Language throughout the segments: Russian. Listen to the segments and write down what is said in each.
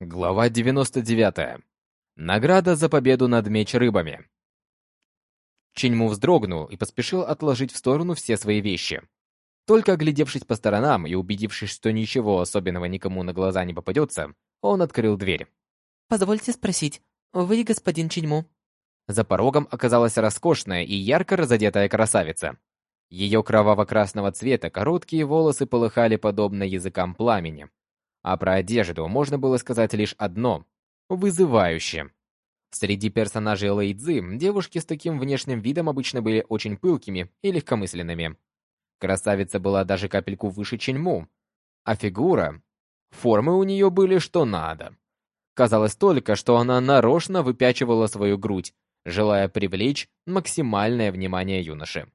Глава 99. Награда за победу над меч-рыбами. Чиньму вздрогнул и поспешил отложить в сторону все свои вещи. Только оглядевшись по сторонам и убедившись, что ничего особенного никому на глаза не попадется, он открыл дверь. «Позвольте спросить, вы господин Чиньму?» За порогом оказалась роскошная и ярко разодетая красавица. Ее кроваво-красного цвета короткие волосы полыхали подобно языкам пламени, а про одежду можно было сказать лишь одно – вызывающе. Среди персонажей Лэйдзы девушки с таким внешним видом обычно были очень пылкими и легкомысленными. Красавица была даже капельку выше Ченьму, а фигура... Формы у нее были что надо. Казалось только, что она нарочно выпячивала свою грудь, желая привлечь максимальное внимание юноши.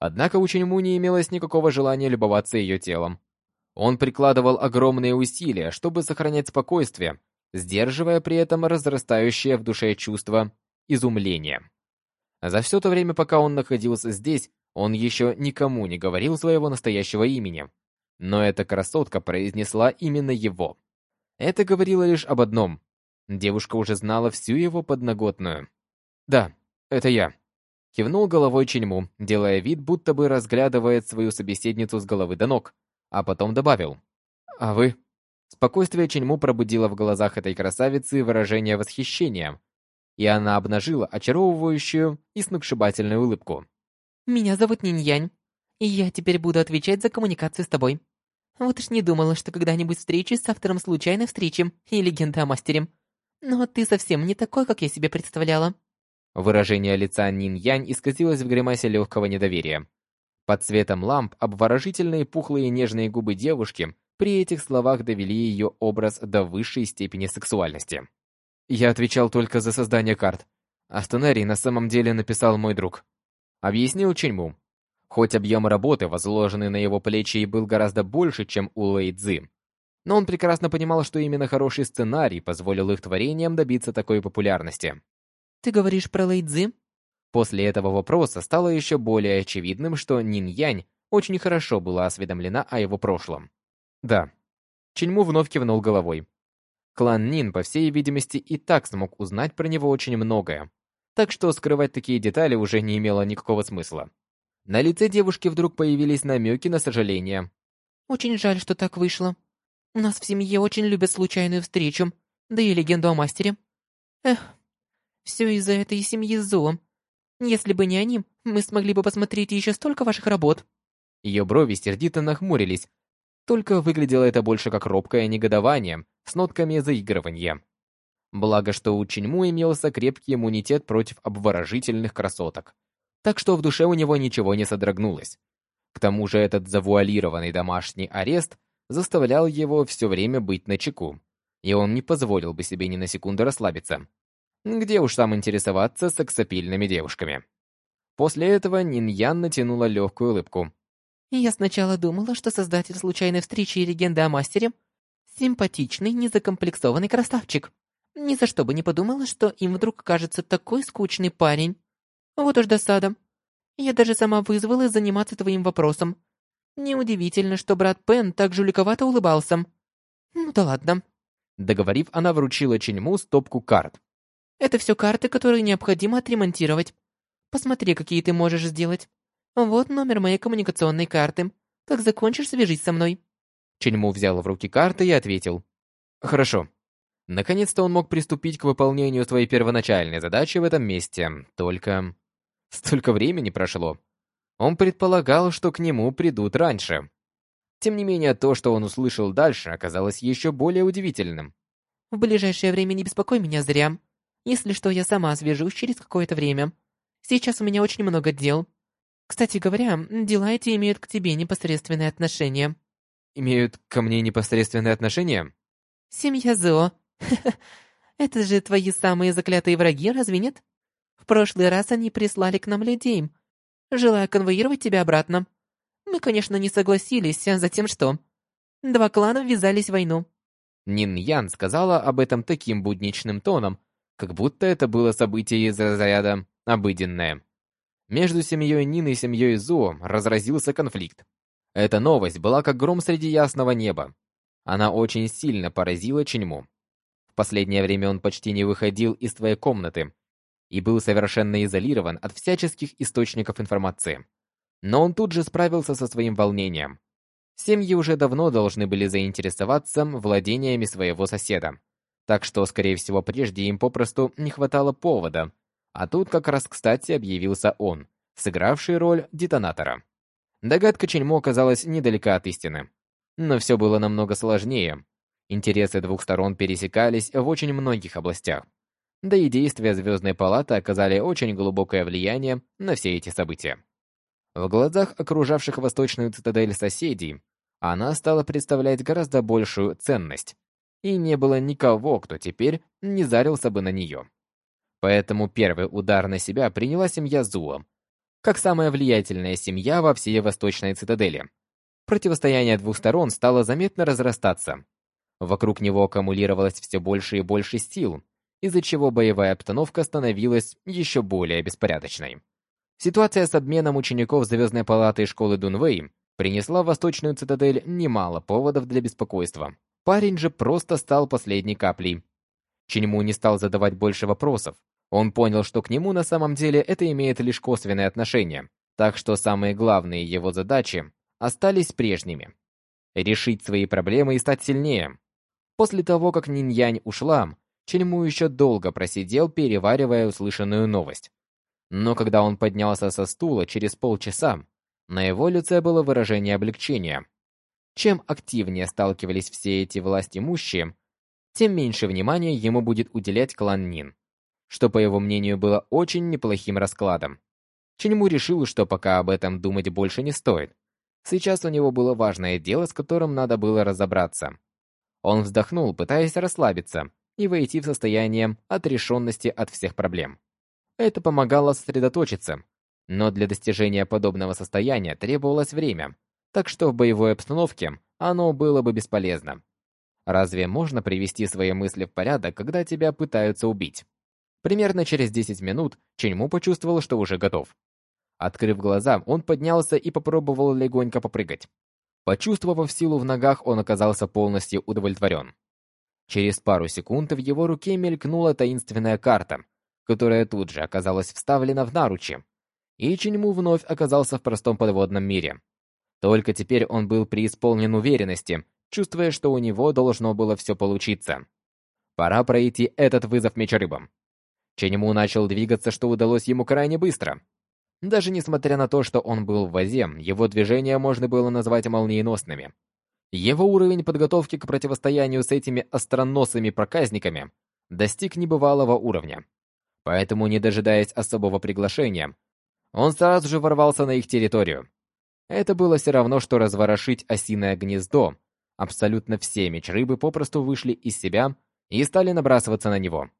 Однако у Ченьму не имелось никакого желания любоваться ее телом. Он прикладывал огромные усилия, чтобы сохранять спокойствие, сдерживая при этом разрастающее в душе чувство изумления. За все то время, пока он находился здесь, он еще никому не говорил своего настоящего имени. Но эта красотка произнесла именно его. Это говорило лишь об одном. Девушка уже знала всю его подноготную. «Да, это я», — кивнул головой Ченьму, делая вид, будто бы разглядывает свою собеседницу с головы до ног а потом добавил. «А вы?» Спокойствие Ченьму пробудило в глазах этой красавицы выражение восхищения, и она обнажила очаровывающую и сногсшибательную улыбку. «Меня зовут Ниньянь, и я теперь буду отвечать за коммуникацию с тобой. Вот уж не думала, что когда-нибудь встречусь с автором случайной встречи и легенды о мастере. Но ты совсем не такой, как я себе представляла». Выражение лица Нин-Янь исказилось в гримасе легкого недоверия. Под светом ламп обворожительные пухлые нежные губы девушки при этих словах довели ее образ до высшей степени сексуальности. Я отвечал только за создание карт, а сценарий на самом деле написал мой друг. Объяснил Ченьму. Хоть объем работы, возложенный на его плечи, и был гораздо больше, чем у Лэй Цзы, но он прекрасно понимал, что именно хороший сценарий позволил их творениям добиться такой популярности. «Ты говоришь про Лэй Цзы?» После этого вопроса стало еще более очевидным, что Нин Янь очень хорошо была осведомлена о его прошлом. Да. Чиньму вновь кивнул головой. Клан Нин, по всей видимости, и так смог узнать про него очень многое. Так что скрывать такие детали уже не имело никакого смысла. На лице девушки вдруг появились намеки на сожаление. «Очень жаль, что так вышло. У нас в семье очень любят случайную встречу, да и легенду о мастере. Эх, все из-за этой семьи Зо. Если бы не они, мы смогли бы посмотреть еще столько ваших работ». Ее брови сердито нахмурились, только выглядело это больше как робкое негодование с нотками заигрывания. Благо, что у Чиньму имелся крепкий иммунитет против обворожительных красоток, так что в душе у него ничего не содрогнулось. К тому же этот завуалированный домашний арест заставлял его все время быть начеку, и он не позволил бы себе ни на секунду расслабиться. Где уж там интересоваться сексапильными девушками. После этого Ниньян натянула легкую улыбку. «Я сначала думала, что создатель случайной встречи и легенды о мастере — симпатичный, незакомплексованный красавчик. Ни за что бы не подумала, что им вдруг кажется такой скучный парень. Вот уж досада. Я даже сама вызвалась заниматься твоим вопросом. Неудивительно, что брат Пен так жуликовато улыбался. Ну да ладно». Договорив, она вручила Ченьму стопку карт. Это все карты, которые необходимо отремонтировать. Посмотри, какие ты можешь сделать. Вот номер моей коммуникационной карты. Как закончишь, свяжись со мной». Ченьму взял в руки карты и ответил. «Хорошо». Наконец-то он мог приступить к выполнению своей первоначальной задачи в этом месте. Только... Столько времени прошло. Он предполагал, что к нему придут раньше. Тем не менее, то, что он услышал дальше, оказалось еще более удивительным. «В ближайшее время не беспокой меня зря. Если что, я сама свяжусь через какое-то время. Сейчас у меня очень много дел. Кстати говоря, дела эти имеют к тебе непосредственное отношение». «Имеют ко мне непосредственное отношение?» «Семья Зо. Это же твои самые заклятые враги, разве нет? В прошлый раз они прислали к нам людей, желая конвоировать тебя обратно. Мы, конечно, не согласились, а затем что? Два клана ввязались в войну». Нин Ян сказала об этом таким будничным тоном, как будто это было событие из разряда обыденное. Между семьей Нины и семьей Зуо разразился конфликт. Эта новость была как гром среди ясного неба. Она очень сильно поразила Ченьму. В последнее время он почти не выходил из твоей комнаты и был совершенно изолирован от всяческих источников информации. Но он тут же справился со своим волнением. Семьи уже давно должны были заинтересоваться владениями своего соседа. Так что, скорее всего, прежде им попросту не хватало повода. А тут как раз кстати объявился он, сыгравший роль детонатора. Догадка Чельмо оказалась недалека от истины. Но все было намного сложнее. Интересы двух сторон пересекались в очень многих областях. Да и действия Звездной Палаты оказали очень глубокое влияние на все эти события. В глазах окружавших Восточную Цитадель соседей она стала представлять гораздо большую ценность, и не было никого, кто теперь не зарился бы на нее. Поэтому первый удар на себя приняла семья Зуа, как самая влиятельная семья во всей Восточной Цитадели. Противостояние двух сторон стало заметно разрастаться. Вокруг него аккумулировалось все больше и больше сил, из-за чего боевая обстановка становилась еще более беспорядочной. Ситуация с обменом учеников Звездной палаты и школы Дунвей принесла в Восточную цитадель немало поводов для беспокойства. Парень же просто стал последней каплей. Чиньму не стал задавать больше вопросов. Он понял, что к нему на самом деле это имеет лишь косвенное отношение, так что самые главные его задачи остались прежними. Решить свои проблемы и стать сильнее. После того, как Нинь-Янь ушла, Чельму еще долго просидел, переваривая услышанную новость. Но когда он поднялся со стула через полчаса, на его лице было выражение облегчения. Чем активнее сталкивались все эти властимущие, тем меньше внимания ему будет уделять клан Нин, что, по его мнению, было очень неплохим раскладом. Ченьму решил, что пока об этом думать больше не стоит. Сейчас у него было важное дело, с которым надо было разобраться. Он вздохнул, пытаясь расслабиться и войти в состояние отрешенности от всех проблем. Это помогало сосредоточиться, но для достижения подобного состояния требовалось время, так что в боевой обстановке оно было бы бесполезно. Разве можно привести свои мысли в порядок, когда тебя пытаются убить? Примерно через 10 минут Ченьму почувствовал, что уже готов. Открыв глаза, он поднялся и попробовал легонько попрыгать. Почувствовав силу в ногах, он оказался полностью удовлетворен. Через пару секунд в его руке мелькнула таинственная карта, которая тут же оказалась вставлена в наручи, и Чиньму вновь оказался в простом подводном мире. Только теперь он был преисполнен уверенности, чувствуя, что у него должно было все получиться. Пора пройти этот вызов мечорыбам. Ченему начал двигаться, что удалось ему крайне быстро. Даже несмотря на то, что он был в возе, его движения можно было назвать молниеносными. Его уровень подготовки к противостоянию с этими остроносыми проказниками достиг небывалого уровня. Поэтому, не дожидаясь особого приглашения, он сразу же ворвался на их территорию. Это было все равно, что разворошить осиное гнездо. Абсолютно все меч-рыбы попросту вышли из себя и стали набрасываться на него.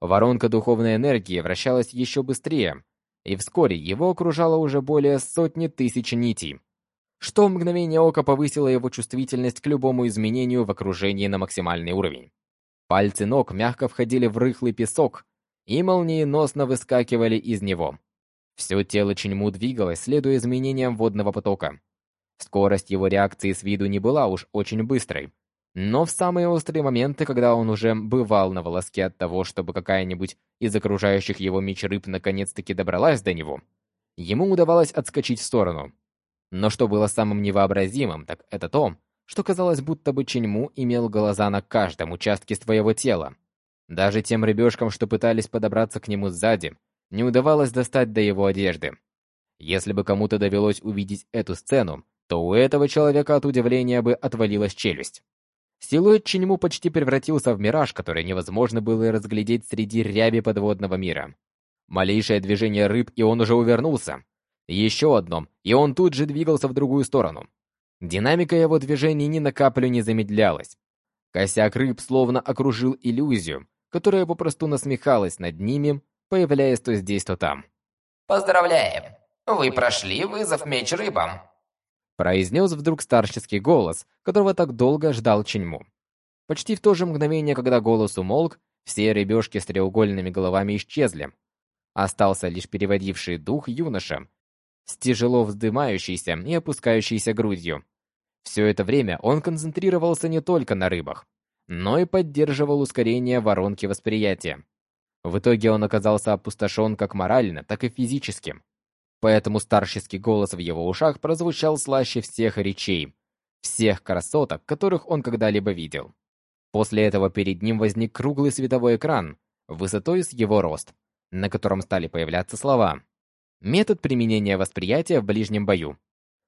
Воронка духовной энергии вращалась еще быстрее, и вскоре его окружало уже более сотни тысяч нитей, что мгновение ока повысило его чувствительность к любому изменению в окружении на максимальный уровень. Пальцы ног мягко входили в рыхлый песок и молниеносно выскакивали из него. Все тело Чиньму двигалось, следуя изменениям водного потока. Скорость его реакции с виду не была уж очень быстрой, но в самые острые моменты, когда он уже бывал на волоске от того, чтобы какая-нибудь из окружающих его меч рыб наконец-таки добралась до него, ему удавалось отскочить в сторону. Но что было самым невообразимым, так это то, что казалось, будто бы Чиньму имел глаза на каждом участке своего тела. Даже тем рыбешкам, что пытались подобраться к нему сзади, не удавалось достать до его одежды. Если бы кому-то довелось увидеть эту сцену, то у этого человека от удивления бы отвалилась челюсть. Силуэт Чиньму почти превратился в мираж, который невозможно было разглядеть среди ряби подводного мира. Малейшее движение рыб, и он уже увернулся. Еще одно, и он тут же двигался в другую сторону. Динамика его движений ни на каплю не замедлялась. Косяк рыб словно окружил иллюзию, которая попросту насмехалась над ними, появляясь то здесь, то там. «Поздравляем! Вы прошли вызов меч рыбам!» Произнес вдруг старческий голос, которого так долго ждал Ченьму. Почти в то же мгновение, когда голос умолк, все рыбешки с треугольными головами исчезли. Остался лишь переводивший дух юноша, с тяжело вздымающейся и опускающейся грудью. Все это время он концентрировался не только на рыбах, но и поддерживал ускорение воронки восприятия. В итоге он оказался опустошен как морально, так и физически. Поэтому старческий голос в его ушах прозвучал слаще всех речей, всех красоток, которых он когда-либо видел. После этого перед ним возник круглый световой экран, высотой с его рост, на котором стали появляться слова. Метод применения восприятия в ближнем бою.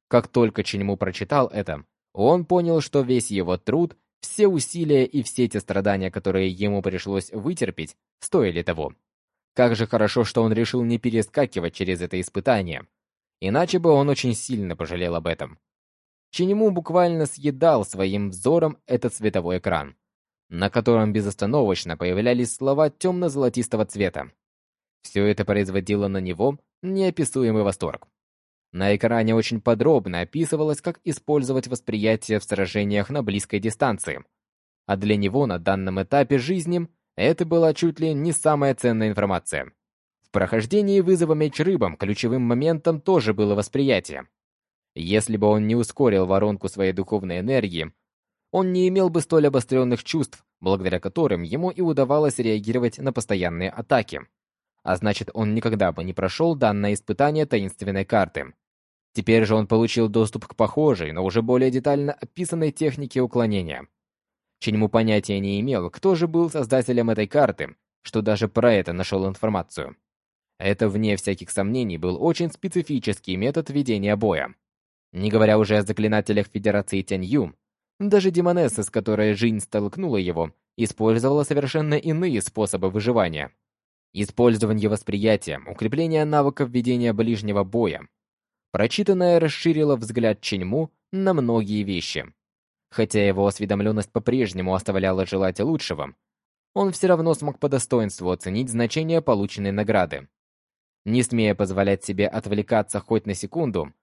Как только Ченьму прочитал это, он понял, что весь его труд, все усилия и все те страдания, которые ему пришлось вытерпеть, стоили того. Как же хорошо, что он решил не перескакивать через это испытание. Иначе бы он очень сильно пожалел об этом. Ченему буквально съедал своим взором этот световой экран на котором безостановочно появлялись слова темно-золотистого цвета. Все это производило на него неописуемый восторг. На экране очень подробно описывалось, как использовать восприятие в сражениях на близкой дистанции. А для него на данном этапе жизни это была чуть ли не самая ценная информация. В прохождении вызова меч рыбам ключевым моментом тоже было восприятие. Если бы он не ускорил воронку своей духовной энергии, он не имел бы столь обостренных чувств, благодаря которым ему и удавалось реагировать на постоянные атаки. А значит, он никогда бы не прошел данное испытание таинственной карты. Теперь же он получил доступ к похожей, но уже более детально описанной технике уклонения. Ченьму понятия не имел, кто же был создателем этой карты, что даже про это нашел информацию. Это, вне всяких сомнений, был очень специфический метод ведения боя. Не говоря уже о заклинателях Федерации Тянью, даже Демонесса, с которой жизнь столкнула его, использовала совершенно иные способы выживания. Использование восприятия, укрепление навыков ведения ближнего боя. Прочитанное расширило взгляд Ченьму на многие вещи. Хотя его осведомленность по-прежнему оставляла желать лучшего, он все равно смог по достоинству оценить значение полученной награды. Не смея позволять себе отвлекаться хоть на секунду,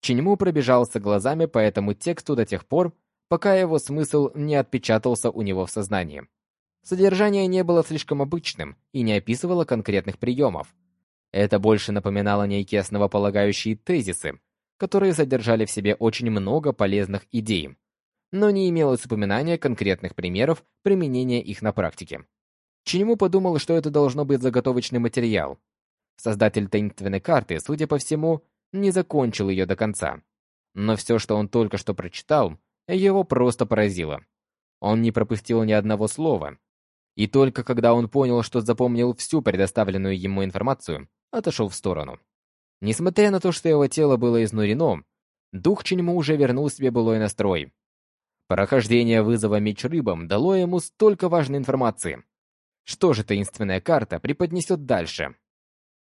Ченьму пробежался глазами по этому тексту до тех пор, пока его смысл не отпечатался у него в сознании. Содержание не было слишком обычным и не описывало конкретных приемов. Это больше напоминало некие основополагающие тезисы, которые содержали в себе очень много полезных идей, но не имелось упоминания конкретных примеров применения их на практике. Чинему подумал, что это должно быть заготовочный материал. Создатель таинственной карты, судя по всему, не закончил ее до конца. Но все, что он только что прочитал, его просто поразило. Он не пропустил ни одного слова. И только когда он понял, что запомнил всю предоставленную ему информацию, отошел в сторону. Несмотря на то, что его тело было изнурено, дух Ченьму уже вернул себе былой настрой. Прохождение вызова меч рыбам дало ему столько важной информации. Что же таинственная карта преподнесет дальше?